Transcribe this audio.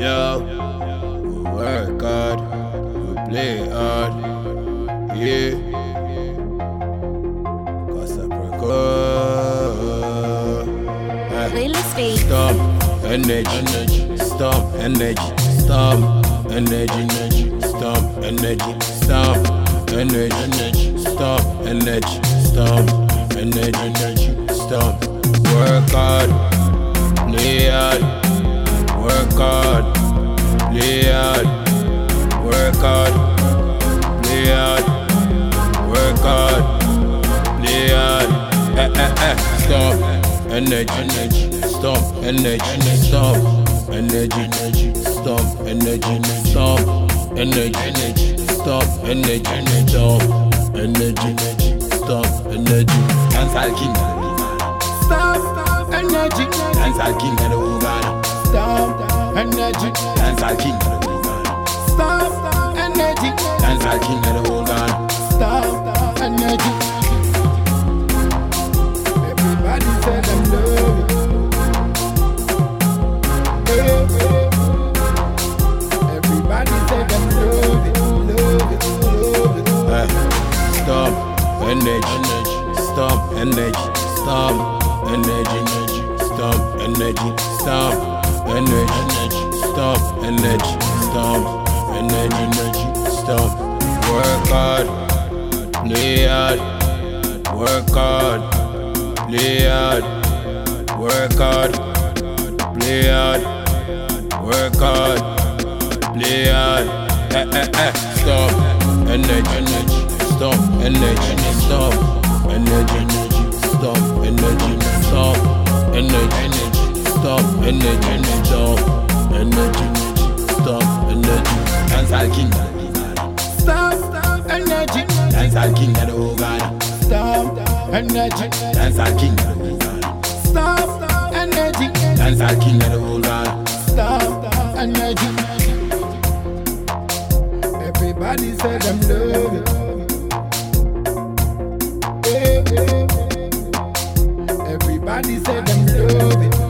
Yo, we work hard, we play hard, yeah. Preco. Playlist feed. Stop, energy, energy, stop, energy, stop, energy, energy, stop, energy, stop, energy, energy, stop, energy, stop, energy, energy, stop. Work hard, play hard, Energy, energy, stop, energy, stop, energy, energy, stop, energy, stop, energy, energy, stop, energy, stop, energy, stop, energy. Dancehall king, Stop energy, dancehall king, and Uganda. stop energy, Dancehall king, stop energy, Dancehall king, and Uganda. stop energy, stop, energy, stop, energy, stop, energy, stop, energy, stop, energy, stop, energy, stop. Work hard, play hard, work hard, play hard, work hard, play hard, work hard, play hard. Eh, eh, eh, stop, energy, stop, energy, stop, energy, stop, energy, stop, energy, stop, energy, stop, energy, stop, energy. Dancehall king, Stop energy, dancehall king, and oh Uganda. stop energy, Dancehall king, stop energy, Dancehall king, and oh Uganda. Everybody say them love it.